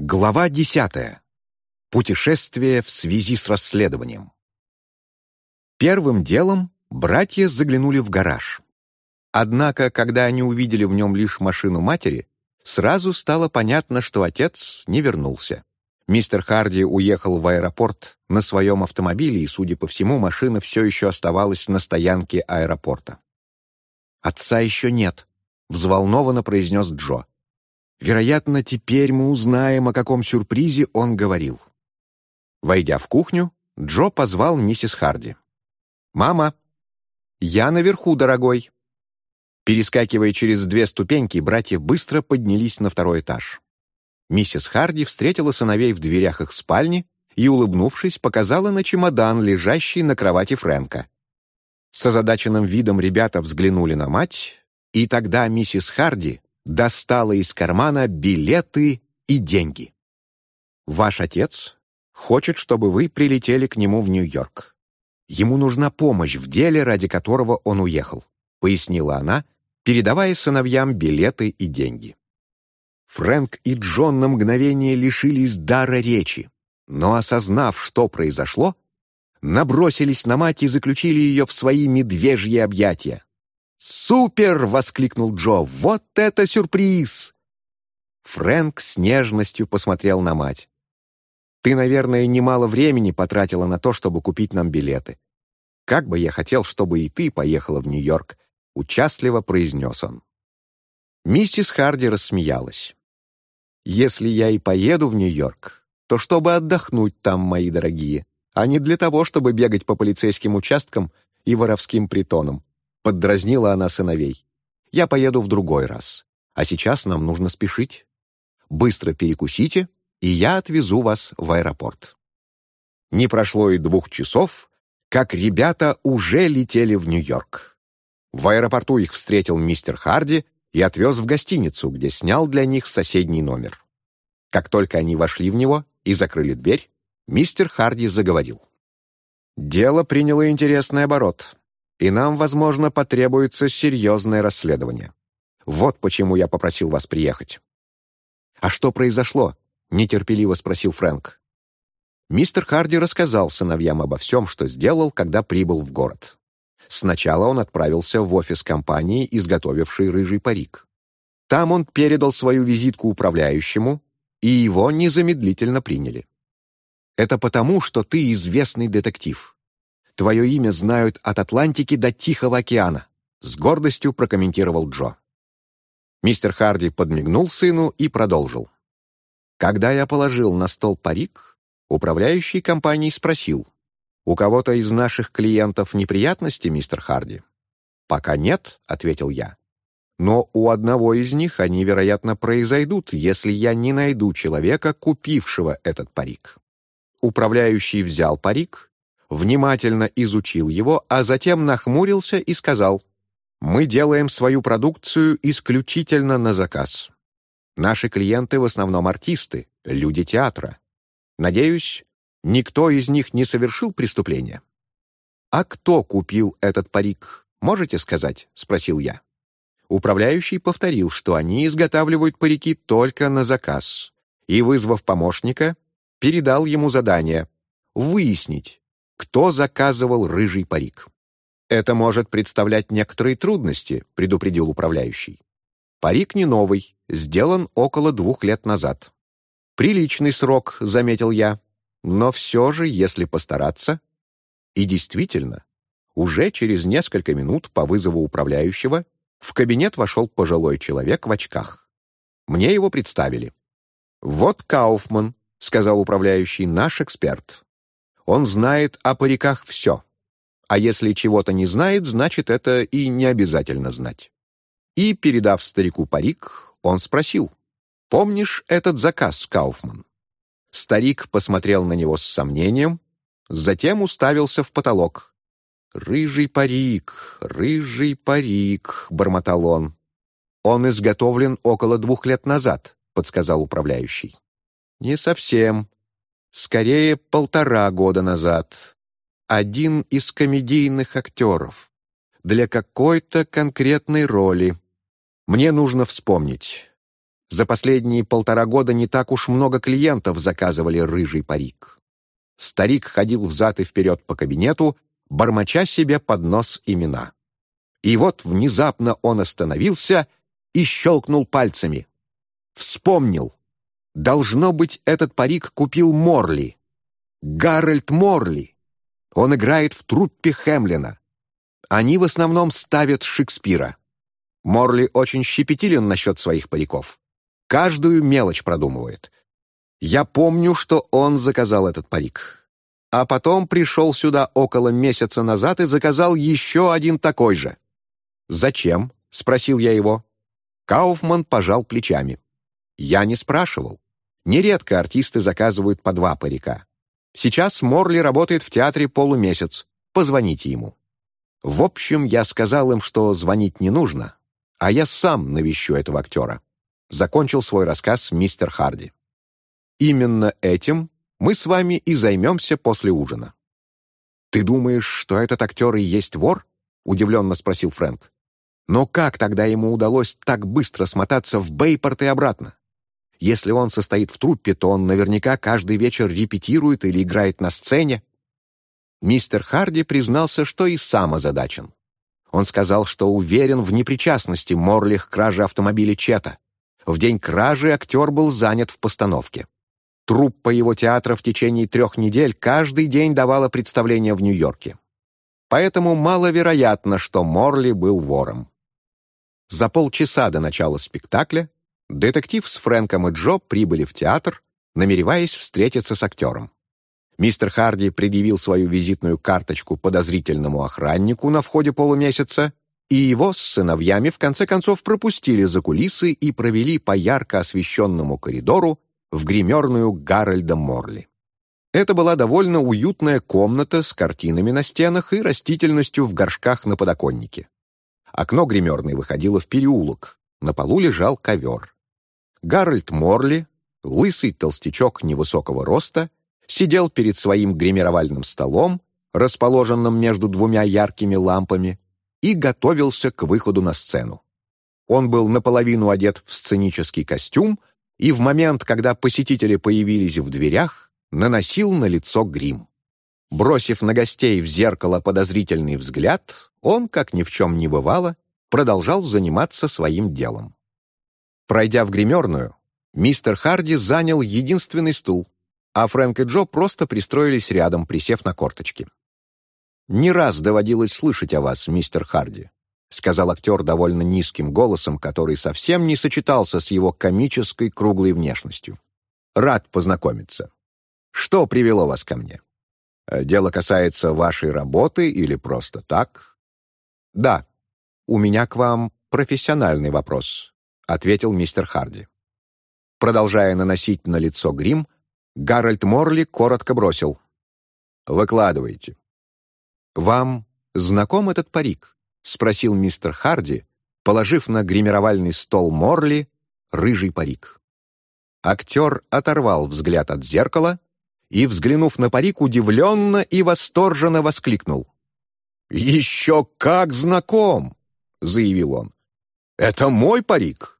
Глава десятая. Путешествие в связи с расследованием. Первым делом братья заглянули в гараж. Однако, когда они увидели в нем лишь машину матери, сразу стало понятно, что отец не вернулся. Мистер Харди уехал в аэропорт на своем автомобиле, и, судя по всему, машина все еще оставалась на стоянке аэропорта. «Отца еще нет», — взволнованно произнес Джо. Вероятно, теперь мы узнаем, о каком сюрпризе он говорил. Войдя в кухню, Джо позвал миссис Харди. «Мама!» «Я наверху, дорогой!» Перескакивая через две ступеньки, братья быстро поднялись на второй этаж. Миссис Харди встретила сыновей в дверях их спальни и, улыбнувшись, показала на чемодан, лежащий на кровати Фрэнка. С озадаченным видом ребята взглянули на мать, и тогда миссис Харди достала из кармана билеты и деньги. «Ваш отец хочет, чтобы вы прилетели к нему в Нью-Йорк. Ему нужна помощь в деле, ради которого он уехал», — пояснила она, передавая сыновьям билеты и деньги. Фрэнк и Джон на мгновение лишились дара речи, но, осознав, что произошло, набросились на мать и заключили ее в свои медвежьи объятия. «Супер!» — воскликнул Джо. «Вот это сюрприз!» Фрэнк с нежностью посмотрел на мать. «Ты, наверное, немало времени потратила на то, чтобы купить нам билеты. Как бы я хотел, чтобы и ты поехала в Нью-Йорк», — участливо произнес он. Миссис Харди рассмеялась. «Если я и поеду в Нью-Йорк, то чтобы отдохнуть там, мои дорогие, а не для того, чтобы бегать по полицейским участкам и воровским притонам. Поддразнила она сыновей. «Я поеду в другой раз. А сейчас нам нужно спешить. Быстро перекусите, и я отвезу вас в аэропорт». Не прошло и двух часов, как ребята уже летели в Нью-Йорк. В аэропорту их встретил мистер Харди и отвез в гостиницу, где снял для них соседний номер. Как только они вошли в него и закрыли дверь, мистер Харди заговорил. Дело приняло интересный оборот и нам, возможно, потребуется серьезное расследование. Вот почему я попросил вас приехать». «А что произошло?» — нетерпеливо спросил Фрэнк. Мистер Харди рассказал сыновьям обо всем, что сделал, когда прибыл в город. Сначала он отправился в офис компании, изготовившей рыжий парик. Там он передал свою визитку управляющему, и его незамедлительно приняли. «Это потому, что ты известный детектив. Твое имя знают от Атлантики до Тихого океана», — с гордостью прокомментировал Джо. Мистер Харди подмигнул сыну и продолжил. «Когда я положил на стол парик, управляющий компанией спросил, «У кого-то из наших клиентов неприятности, мистер Харди?» «Пока нет», — ответил я. «Но у одного из них они, вероятно, произойдут, если я не найду человека, купившего этот парик». Управляющий взял парик внимательно изучил его, а затем нахмурился и сказал, «Мы делаем свою продукцию исключительно на заказ. Наши клиенты в основном артисты, люди театра. Надеюсь, никто из них не совершил преступления». «А кто купил этот парик, можете сказать?» — спросил я. Управляющий повторил, что они изготавливают парики только на заказ, и, вызвав помощника, передал ему задание выяснить, кто заказывал рыжий парик. «Это может представлять некоторые трудности», — предупредил управляющий. «Парик не новый, сделан около двух лет назад. Приличный срок», — заметил я, «но все же, если постараться...» И действительно, уже через несколько минут по вызову управляющего в кабинет вошел пожилой человек в очках. Мне его представили. «Вот Кауфман», — сказал управляющий, — «наш эксперт. Он знает о париках все. А если чего-то не знает, значит, это и не обязательно знать. И, передав старику парик, он спросил, «Помнишь этот заказ, Кауфман?» Старик посмотрел на него с сомнением, затем уставился в потолок. «Рыжий парик, рыжий парик», — бормотал он. «Он изготовлен около двух лет назад», — подсказал управляющий. «Не совсем», скорее полтора года назад. Один из комедийных актеров. Для какой-то конкретной роли. Мне нужно вспомнить. За последние полтора года не так уж много клиентов заказывали рыжий парик. Старик ходил взад и вперед по кабинету, бормоча себе под нос имена. И вот внезапно он остановился и щелкнул пальцами. Вспомнил. Должно быть, этот парик купил Морли. Гарольд Морли. Он играет в труппе Хемлина. Они в основном ставят Шекспира. Морли очень щепетилен насчет своих париков. Каждую мелочь продумывает. Я помню, что он заказал этот парик. А потом пришел сюда около месяца назад и заказал еще один такой же. «Зачем?» — спросил я его. Кауфман пожал плечами. Я не спрашивал. Нередко артисты заказывают по два парика. Сейчас Морли работает в театре полумесяц. Позвоните ему. В общем, я сказал им, что звонить не нужно, а я сам навещу этого актера. Закончил свой рассказ мистер Харди. Именно этим мы с вами и займемся после ужина. «Ты думаешь, что этот актер и есть вор?» — удивленно спросил Фрэнк. «Но как тогда ему удалось так быстро смотаться в Бейпорт и обратно? Если он состоит в труппе, то он наверняка каждый вечер репетирует или играет на сцене. Мистер Харди признался, что и сам озадачен. Он сказал, что уверен в непричастности Морли к краже автомобиля Чета. В день кражи актер был занят в постановке. Труппа его театра в течение трех недель каждый день давала представление в Нью-Йорке. Поэтому маловероятно, что Морли был вором. За полчаса до начала спектакля Детектив с Фрэнком и Джо прибыли в театр, намереваясь встретиться с актером. Мистер Харди предъявил свою визитную карточку подозрительному охраннику на входе полумесяца, и его с сыновьями в конце концов пропустили за кулисы и провели по ярко освещенному коридору в гримерную Гарольда Морли. Это была довольно уютная комната с картинами на стенах и растительностью в горшках на подоконнике. Окно гримерной выходило в переулок, на полу лежал ковер. Гарольд Морли, лысый толстячок невысокого роста, сидел перед своим гримировальным столом, расположенным между двумя яркими лампами, и готовился к выходу на сцену. Он был наполовину одет в сценический костюм и в момент, когда посетители появились в дверях, наносил на лицо грим. Бросив на гостей в зеркало подозрительный взгляд, он, как ни в чем не бывало, продолжал заниматься своим делом. Пройдя в гримерную, мистер Харди занял единственный стул, а Фрэнк и Джо просто пристроились рядом, присев на корточки. «Не раз доводилось слышать о вас, мистер Харди», сказал актер довольно низким голосом, который совсем не сочетался с его комической круглой внешностью. «Рад познакомиться. Что привело вас ко мне? Дело касается вашей работы или просто так?» «Да, у меня к вам профессиональный вопрос», ответил мистер Харди. Продолжая наносить на лицо грим, Гарольд Морли коротко бросил. «Выкладывайте». «Вам знаком этот парик?» — спросил мистер Харди, положив на гримировальный стол Морли рыжий парик. Актер оторвал взгляд от зеркала и, взглянув на парик, удивленно и восторженно воскликнул. «Еще как знаком!» — заявил он. «Это мой парик!»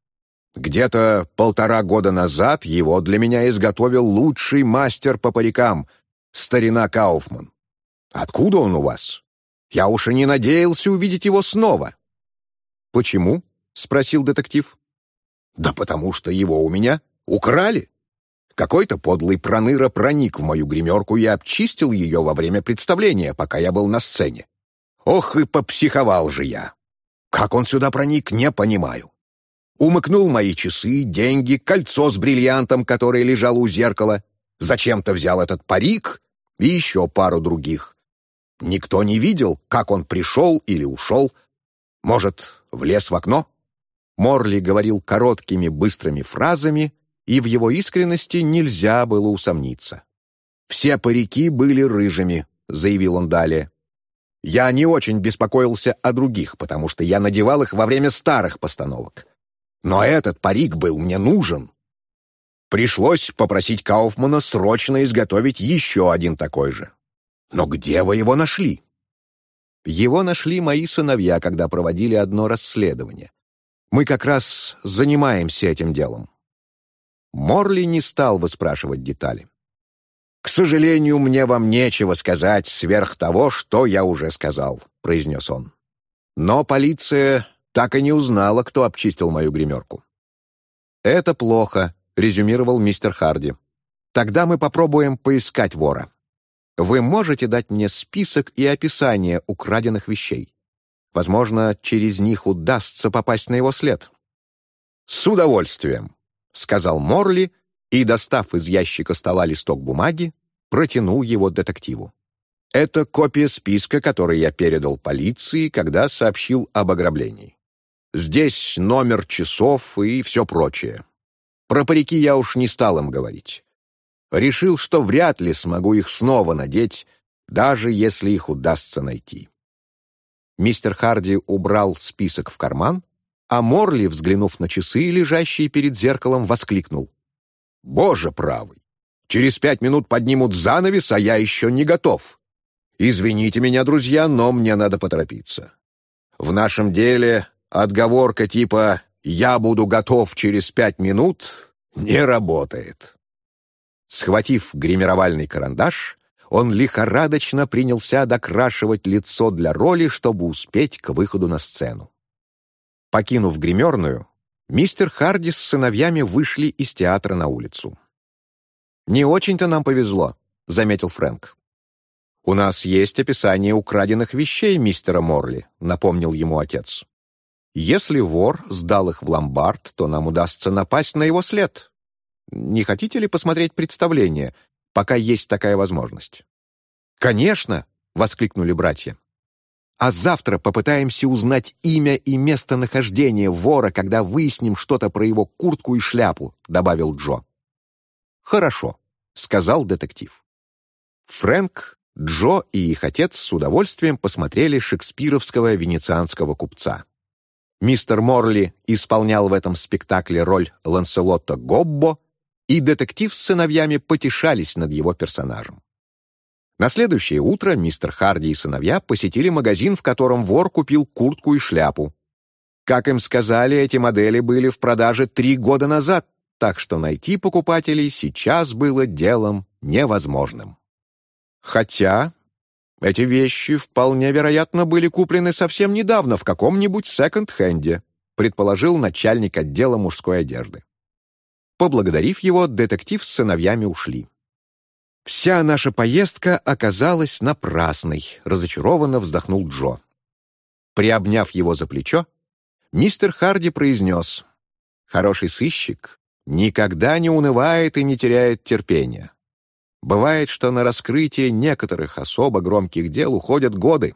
Где-то полтора года назад его для меня изготовил лучший мастер по парикам, старина Кауфман. Откуда он у вас? Я уж и не надеялся увидеть его снова. Почему? спросил детектив. Да потому что его у меня украли. Какой-то подлый проныра проник в мою гримерку и обчистил ее во время представления, пока я был на сцене. Ох и попсиховал же я. Как он сюда проник, не понимаю умыкнул мои часы, деньги, кольцо с бриллиантом, которое лежало у зеркала, зачем-то взял этот парик и еще пару других. Никто не видел, как он пришел или ушел. Может, влез в окно? Морли говорил короткими, быстрыми фразами, и в его искренности нельзя было усомниться. «Все парики были рыжими», — заявил он далее. «Я не очень беспокоился о других, потому что я надевал их во время старых постановок. Но этот парик был мне нужен. Пришлось попросить Кауфмана срочно изготовить еще один такой же. Но где вы его нашли? Его нашли мои сыновья, когда проводили одно расследование. Мы как раз занимаемся этим делом. Морли не стал выспрашивать детали. «К сожалению, мне вам нечего сказать сверх того, что я уже сказал», — произнес он. «Но полиция так и не узнала, кто обчистил мою гримерку». «Это плохо», — резюмировал мистер Харди. «Тогда мы попробуем поискать вора. Вы можете дать мне список и описание украденных вещей? Возможно, через них удастся попасть на его след». «С удовольствием», — сказал Морли и, достав из ящика стола листок бумаги, протянул его детективу. Это копия списка, который я передал полиции, когда сообщил об ограблении. Здесь номер часов и все прочее. Про парики я уж не стал им говорить. Решил, что вряд ли смогу их снова надеть, даже если их удастся найти. Мистер Харди убрал список в карман, а Морли, взглянув на часы, лежащие перед зеркалом, воскликнул. «Боже правый! Через пять минут поднимут занавес, а я еще не готов. Извините меня, друзья, но мне надо поторопиться. В нашем деле отговорка типа «я буду готов через пять минут» не работает. Схватив гримировальный карандаш, он лихорадочно принялся докрашивать лицо для роли, чтобы успеть к выходу на сцену. Покинув гримерную, мистер Харди с сыновьями вышли из театра на улицу. «Не очень-то нам повезло», — заметил Фрэнк. «У нас есть описание украденных вещей мистера Морли», — напомнил ему отец. «Если вор сдал их в ломбард, то нам удастся напасть на его след. Не хотите ли посмотреть представление, пока есть такая возможность?» «Конечно!» — воскликнули братья. «А завтра попытаемся узнать имя и местонахождение вора, когда выясним что-то про его куртку и шляпу», — добавил Джо. «Хорошо», — сказал детектив. Фрэнк, Джо и их отец с удовольствием посмотрели шекспировского венецианского купца. Мистер Морли исполнял в этом спектакле роль Ланселота Гоббо, и детектив с сыновьями потешались над его персонажем. На следующее утро мистер Харди и сыновья посетили магазин, в котором вор купил куртку и шляпу. Как им сказали, эти модели были в продаже три года назад, так что найти покупателей сейчас было делом невозможным. Хотя эти вещи вполне вероятно были куплены совсем недавно в каком-нибудь секонд-хенде, предположил начальник отдела мужской одежды. Поблагодарив его, детектив с сыновьями ушли. «Вся наша поездка оказалась напрасной», — разочарованно вздохнул Джо. Приобняв его за плечо, мистер Харди произнес, «Хороший сыщик никогда не унывает и не теряет терпения. Бывает, что на раскрытие некоторых особо громких дел уходят годы.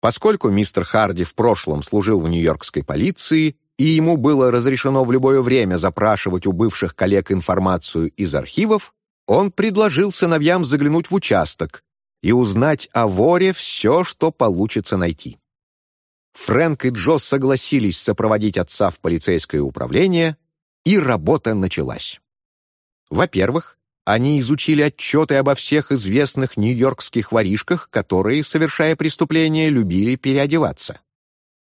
Поскольку мистер Харди в прошлом служил в нью-йоркской полиции, и ему было разрешено в любое время запрашивать у бывших коллег информацию из архивов, он предложил сыновьям заглянуть в участок и узнать о воре все, что получится найти. Фрэнк и Джо согласились сопроводить отца в полицейское управление, и работа началась. Во-первых, они изучили отчеты обо всех известных нью-йоркских воришках, которые, совершая преступления, любили переодеваться.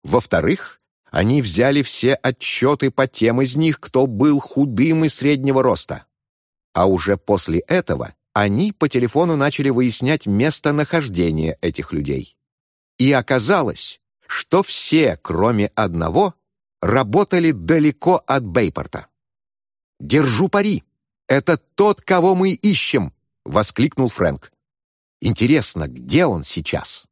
Во-вторых, они взяли все отчеты по тем из них, кто был худым и среднего роста. А уже после этого они по телефону начали выяснять местонахождение этих людей. И оказалось, что все, кроме одного, работали далеко от Бейпорта. «Держу пари! Это тот, кого мы ищем!» — воскликнул Фрэнк. «Интересно, где он сейчас?»